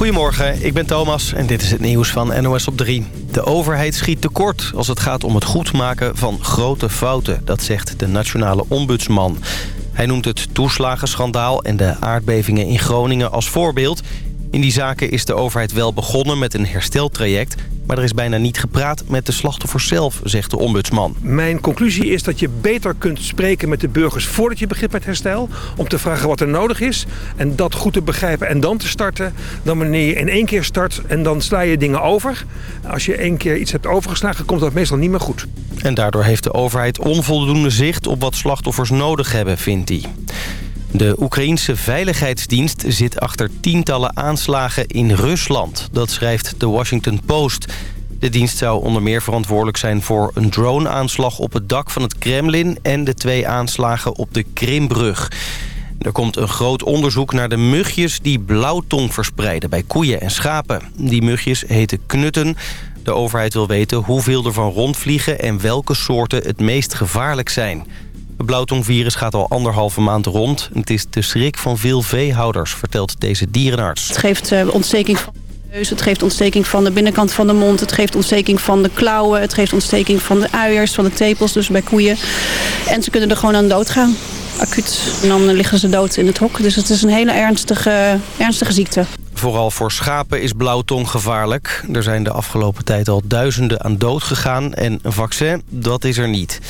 Goedemorgen, ik ben Thomas en dit is het nieuws van NOS op 3. De overheid schiet tekort als het gaat om het goedmaken van grote fouten. Dat zegt de nationale ombudsman. Hij noemt het toeslagenschandaal en de aardbevingen in Groningen als voorbeeld. In die zaken is de overheid wel begonnen met een hersteltraject... Maar er is bijna niet gepraat met de slachtoffers zelf, zegt de ombudsman. Mijn conclusie is dat je beter kunt spreken met de burgers voordat je begint met herstel. Om te vragen wat er nodig is en dat goed te begrijpen en dan te starten. Dan wanneer je in één keer start en dan sla je dingen over. Als je één keer iets hebt overgeslagen, komt dat meestal niet meer goed. En daardoor heeft de overheid onvoldoende zicht op wat slachtoffers nodig hebben, vindt hij. De Oekraïense Veiligheidsdienst zit achter tientallen aanslagen in Rusland. Dat schrijft de Washington Post. De dienst zou onder meer verantwoordelijk zijn voor een drone-aanslag op het dak van het Kremlin... en de twee aanslagen op de Krimbrug. Er komt een groot onderzoek naar de mugjes die blauwtong verspreiden bij koeien en schapen. Die mugjes heten knutten. De overheid wil weten hoeveel er van rondvliegen en welke soorten het meest gevaarlijk zijn. Het blauwtongvirus gaat al anderhalve maand rond. Het is de schrik van veel veehouders, vertelt deze dierenarts. Het geeft uh, ontsteking van de neus, het geeft ontsteking van de binnenkant van de mond... het geeft ontsteking van de klauwen, het geeft ontsteking van de uiers, van de tepels, dus bij koeien. En ze kunnen er gewoon aan dood gaan, acuut. En dan liggen ze dood in het hok. Dus het is een hele ernstige, ernstige ziekte. Vooral voor schapen is blauwtong gevaarlijk. Er zijn de afgelopen tijd al duizenden aan dood gegaan en een vaccin, dat is er niet.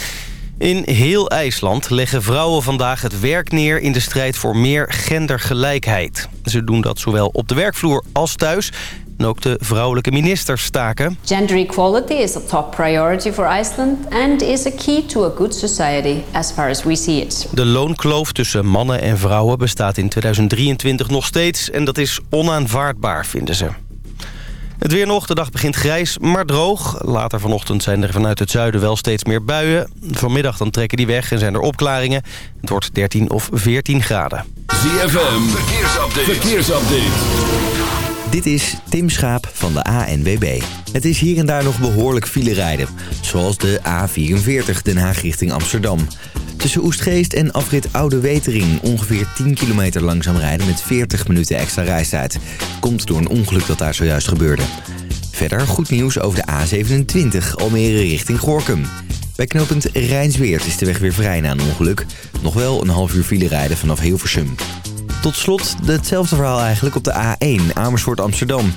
In heel IJsland leggen vrouwen vandaag het werk neer in de strijd voor meer gendergelijkheid. Ze doen dat zowel op de werkvloer als thuis. En ook de vrouwelijke ministers staken. Gender equality is a top priority for Iceland and is a key to a good society as far as we see it. De loonkloof tussen mannen en vrouwen bestaat in 2023 nog steeds en dat is onaanvaardbaar, vinden ze. Het weer nog, de dag begint grijs, maar droog. Later vanochtend zijn er vanuit het zuiden wel steeds meer buien. Vanmiddag dan trekken die weg en zijn er opklaringen. Het wordt 13 of 14 graden. ZFM, verkeersupdate. verkeersupdate. Dit is Tim Schaap van de ANWB. Het is hier en daar nog behoorlijk file rijden. Zoals de A44 Den Haag richting Amsterdam. Tussen Oestgeest en afrit Oude Wetering ongeveer 10 kilometer langzaam rijden met 40 minuten extra reistijd. Komt door een ongeluk dat daar zojuist gebeurde. Verder goed nieuws over de A27 Almere richting Gorkum. Bij knooppunt Rijnsweert is de weg weer vrij na een ongeluk. Nog wel een half uur file rijden vanaf Hilversum. Tot slot hetzelfde verhaal eigenlijk op de A1 Amersfoort Amsterdam.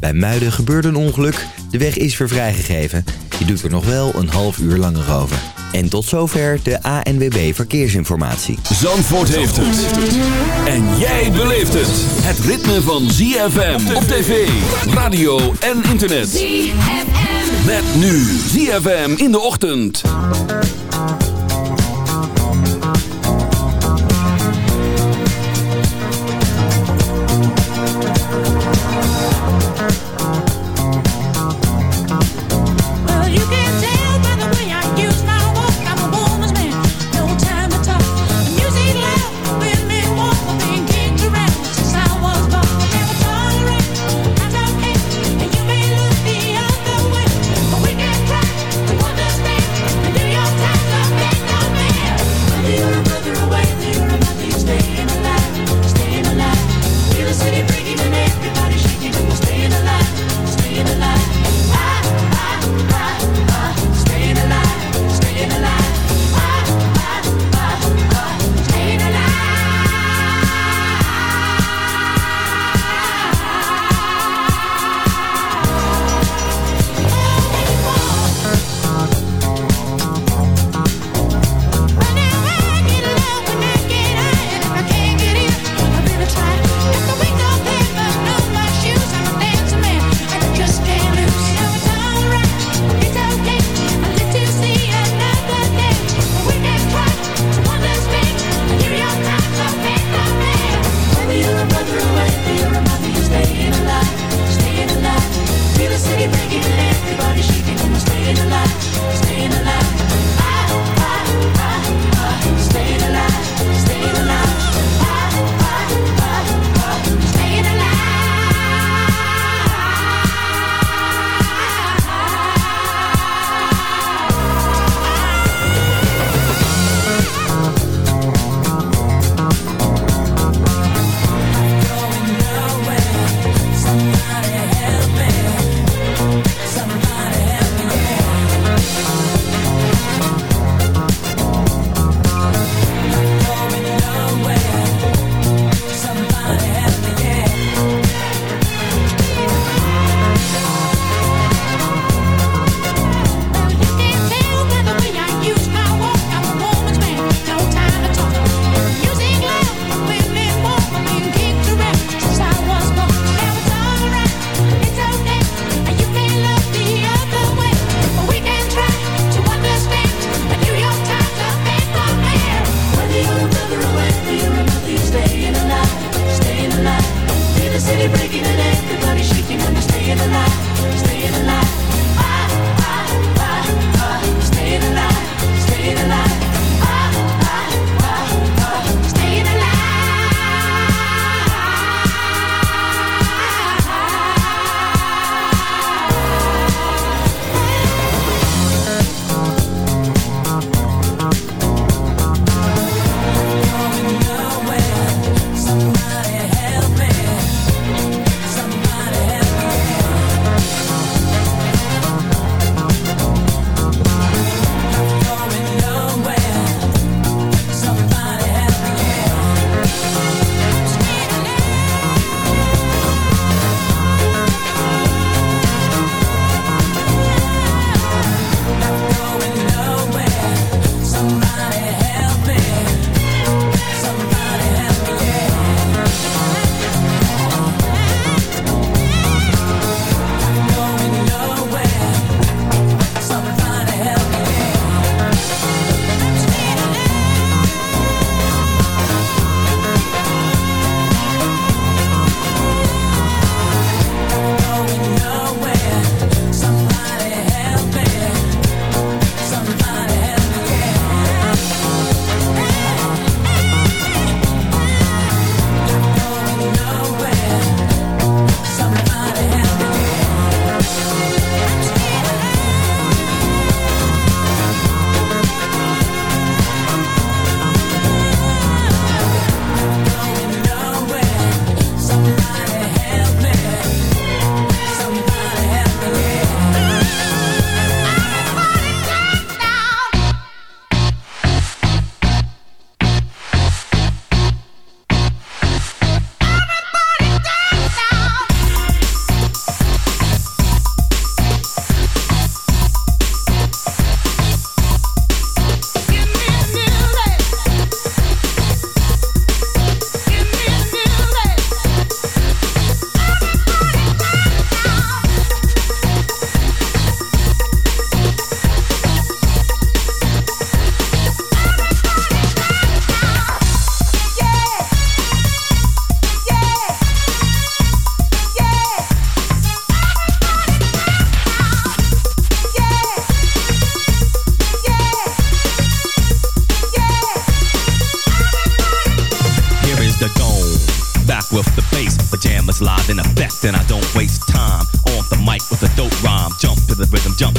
Bij Muiden gebeurde een ongeluk. De weg is weer vrijgegeven. Je doet er nog wel een half uur langer over. En tot zover de ANWB Verkeersinformatie. Zandvoort heeft het. En jij beleeft het. Het ritme van ZFM op tv, radio en internet. ZFM. Met nu ZFM in de ochtend.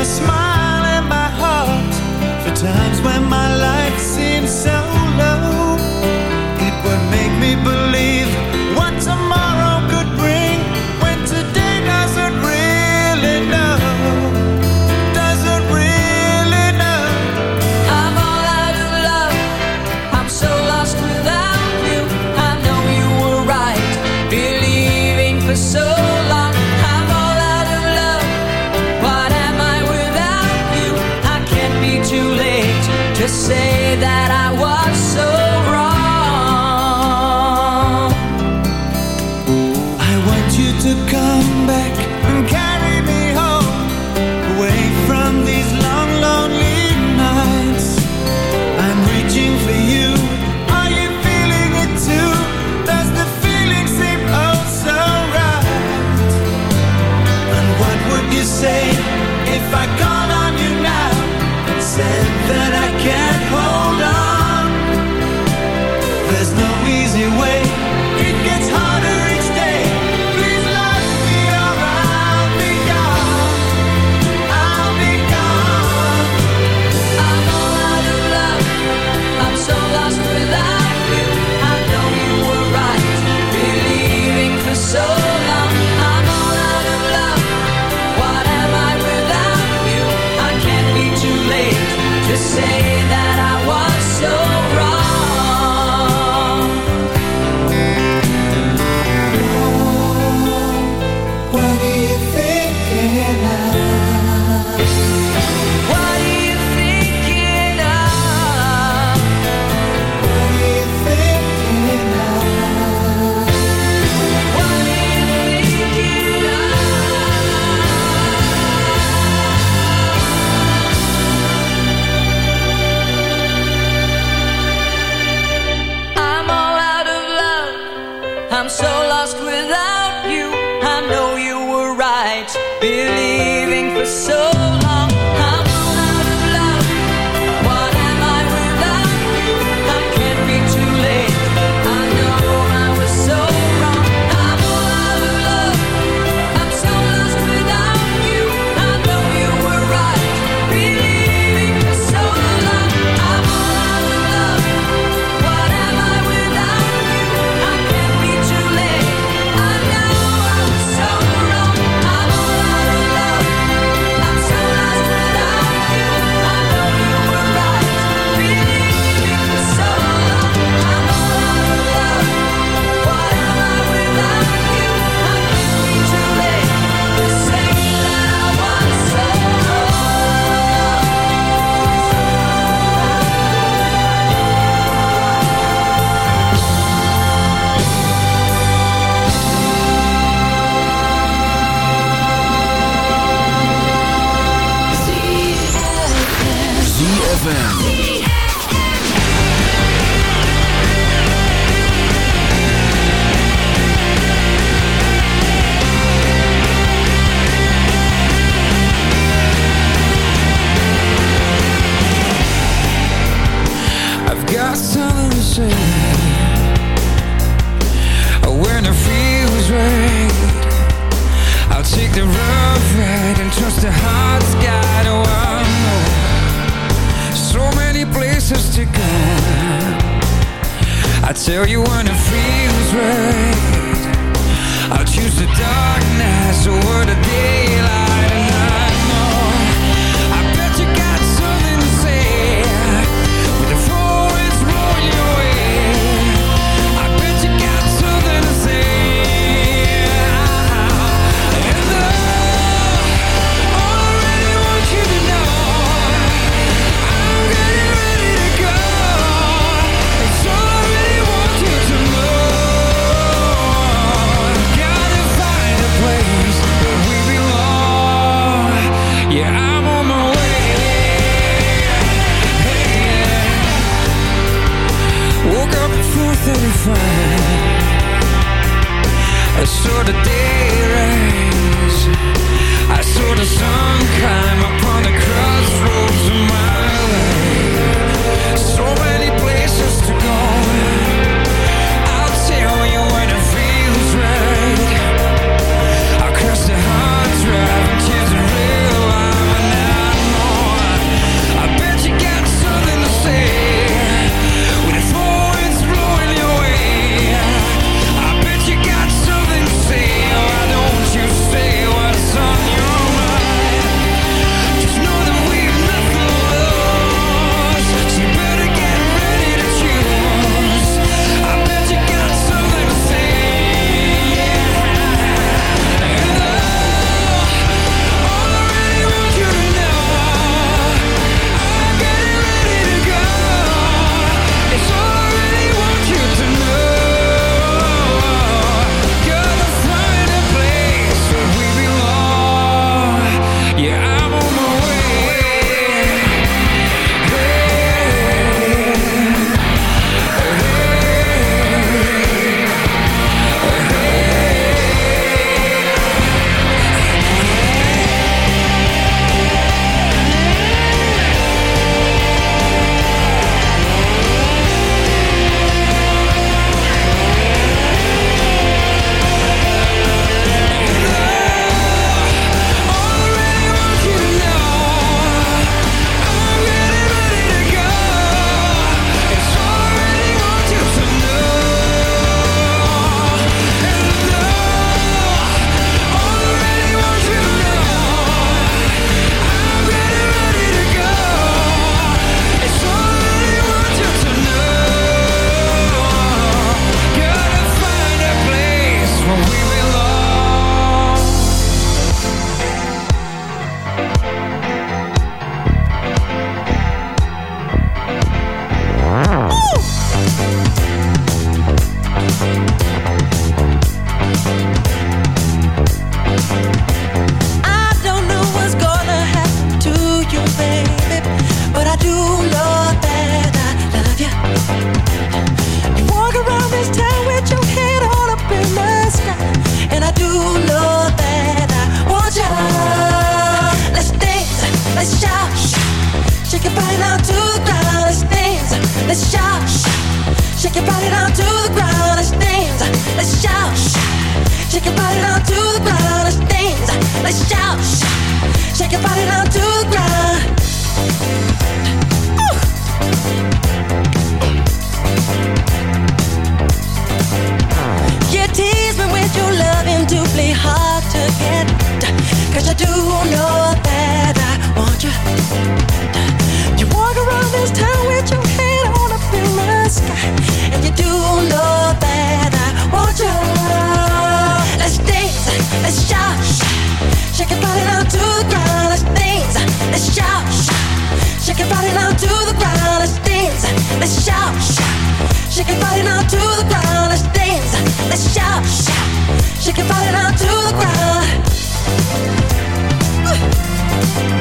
a smile in my heart for times when Something And you do know that I want you Let's shout Shake your body down to the ground Let's dance, let's shout Shake your body down to the ground Let's dance, let's shout Shake your body down to the ground Shake your to the ground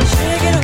Shake it up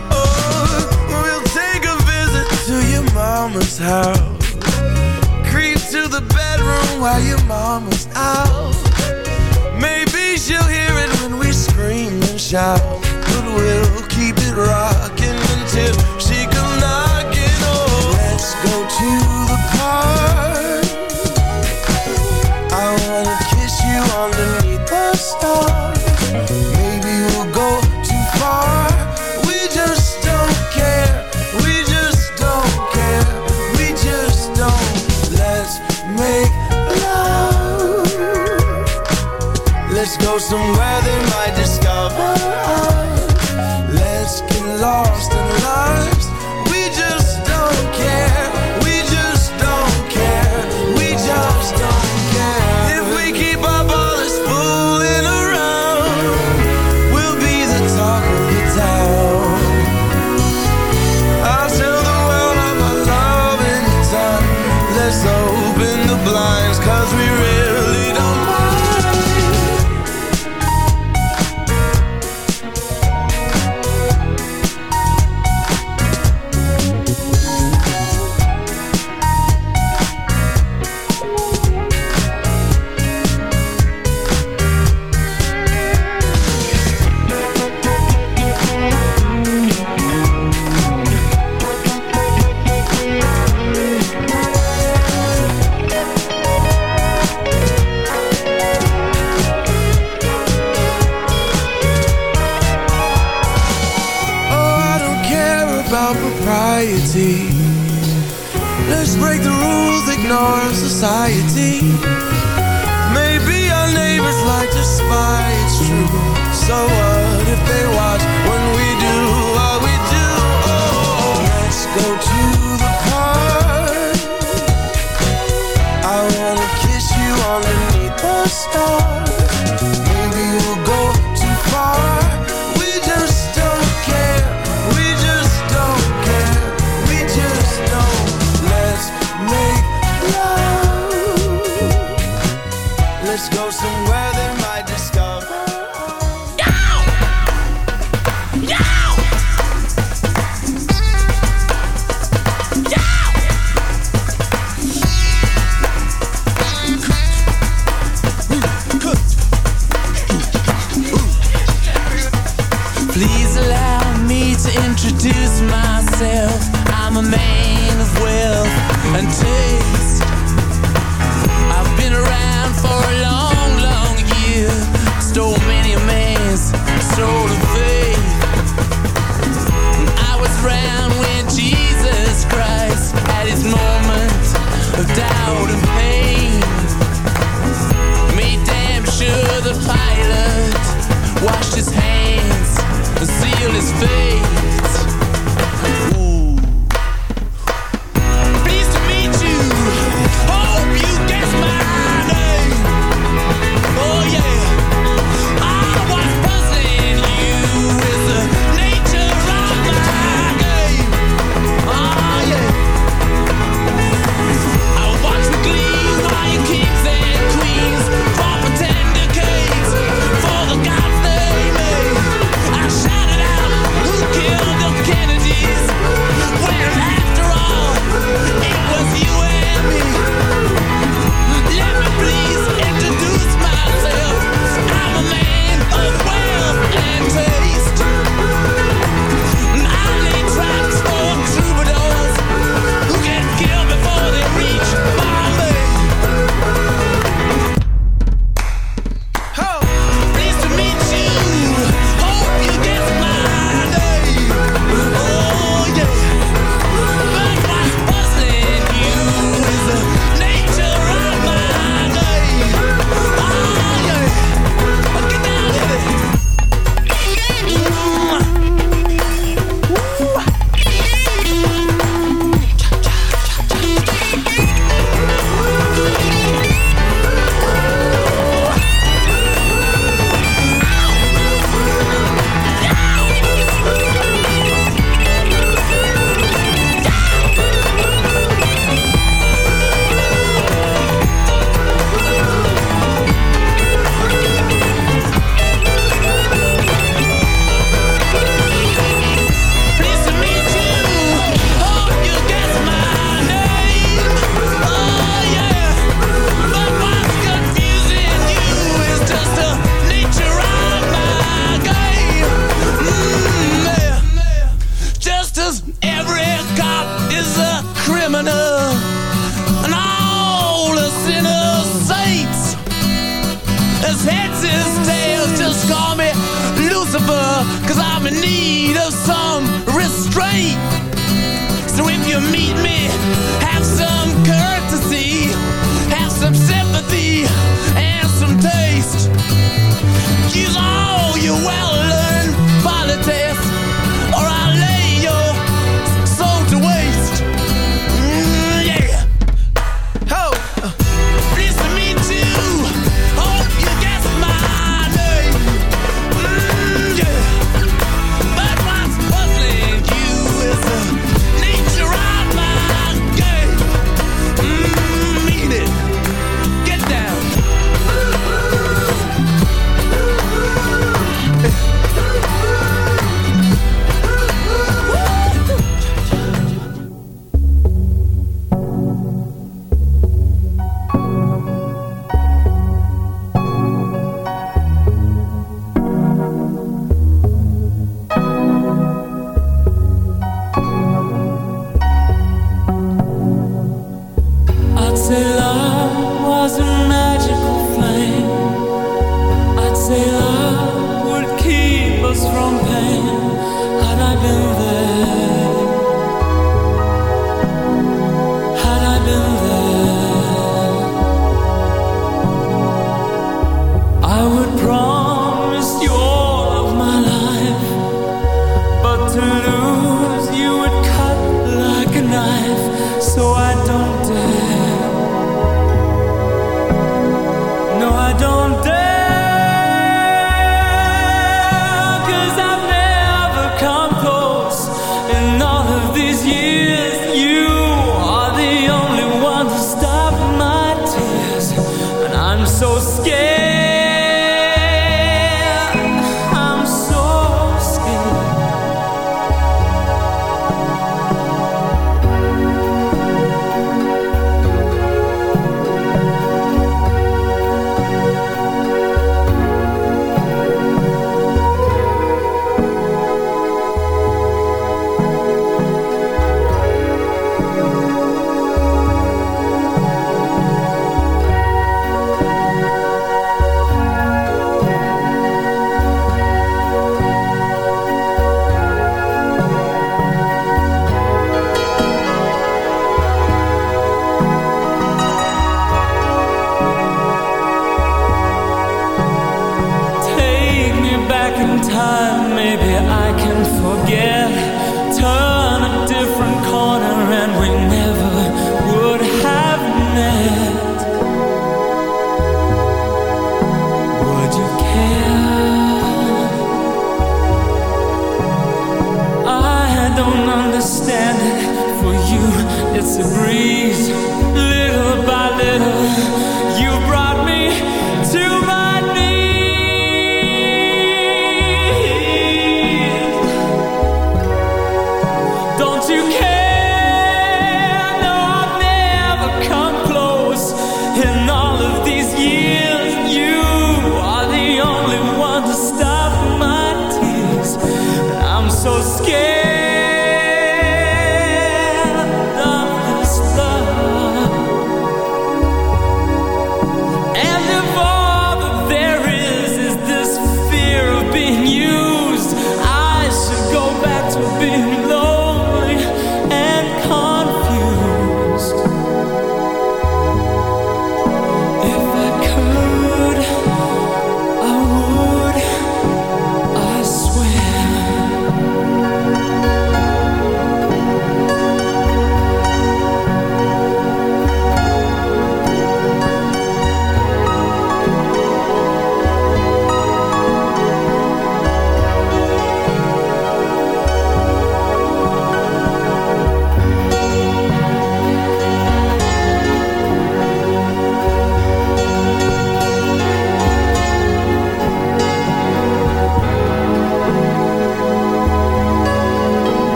Mama's house. Creep to the bedroom while your mama's out. Maybe she'll hear it when we scream and shout. But we'll keep it rocking until she comes knocking. Oh, let's go to somewhere they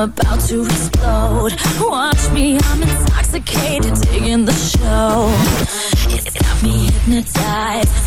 I'm about to explode. Watch me, I'm intoxicated, digging the show. It's got me hypnotized.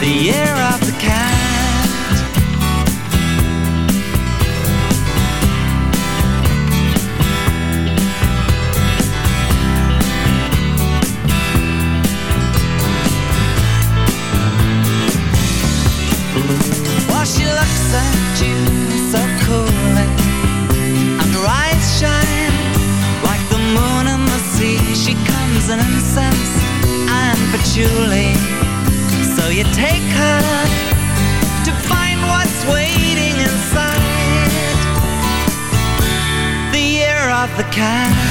the year of the cat. kind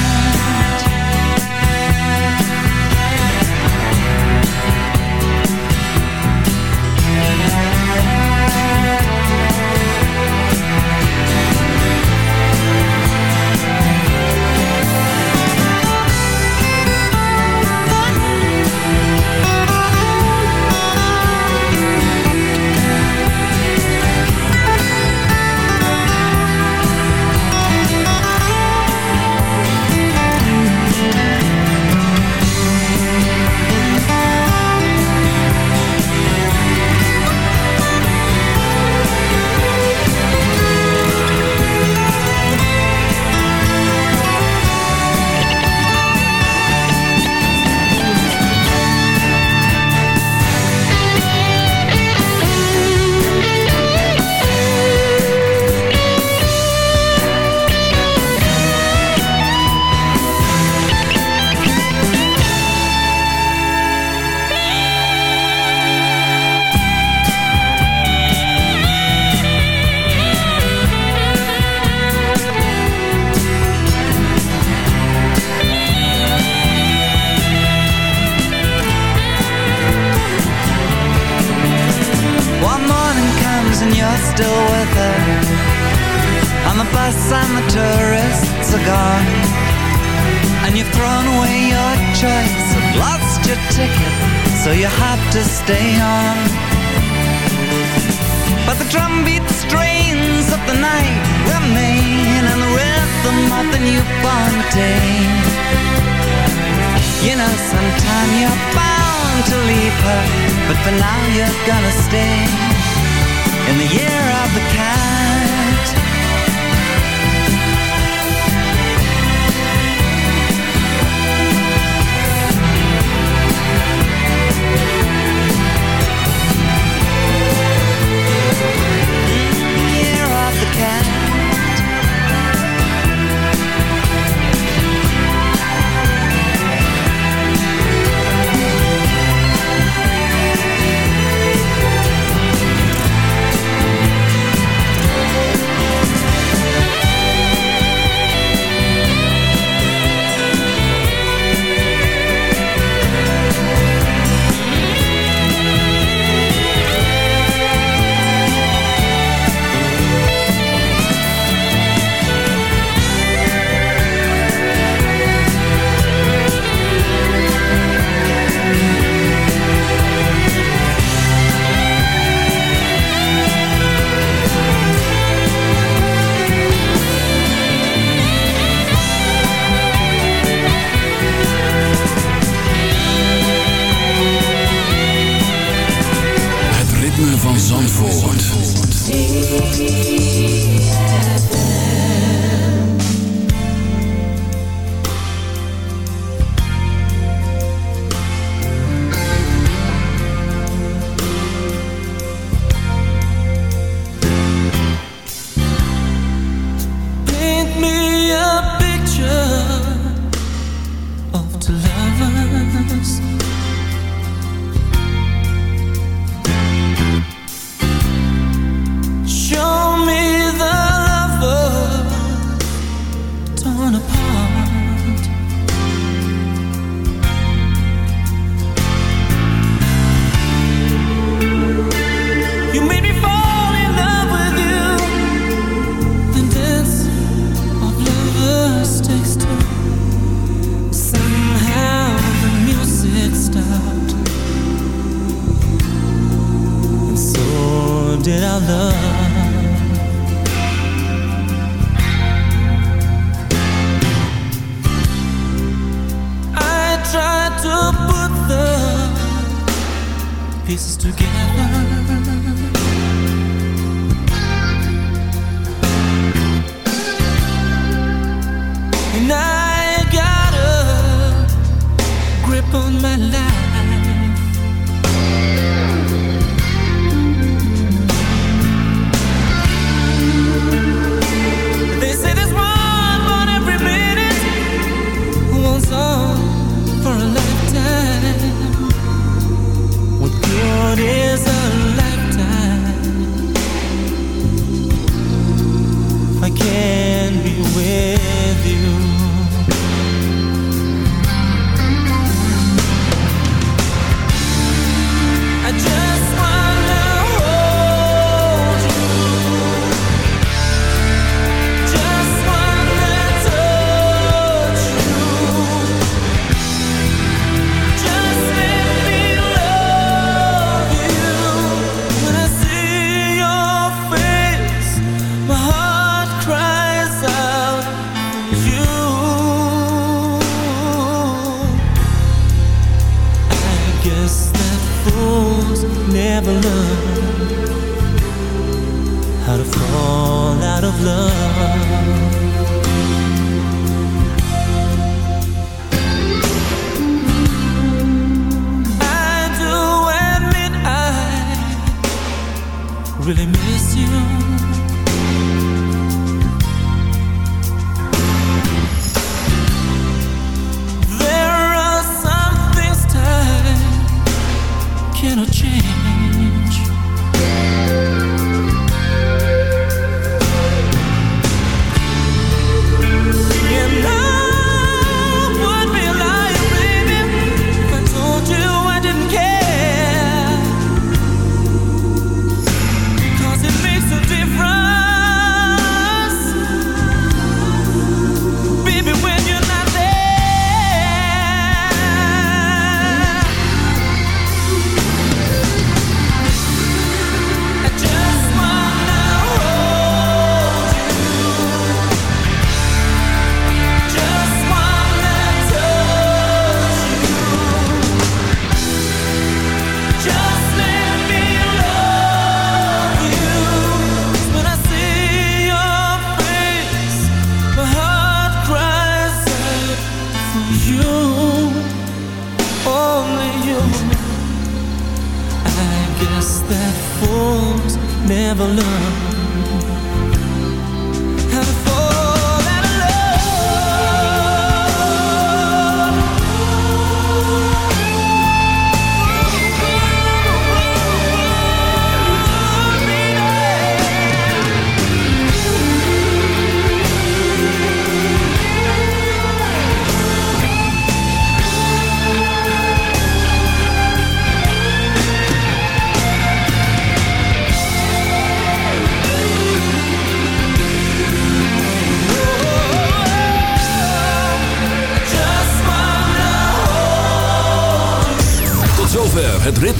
pieces together.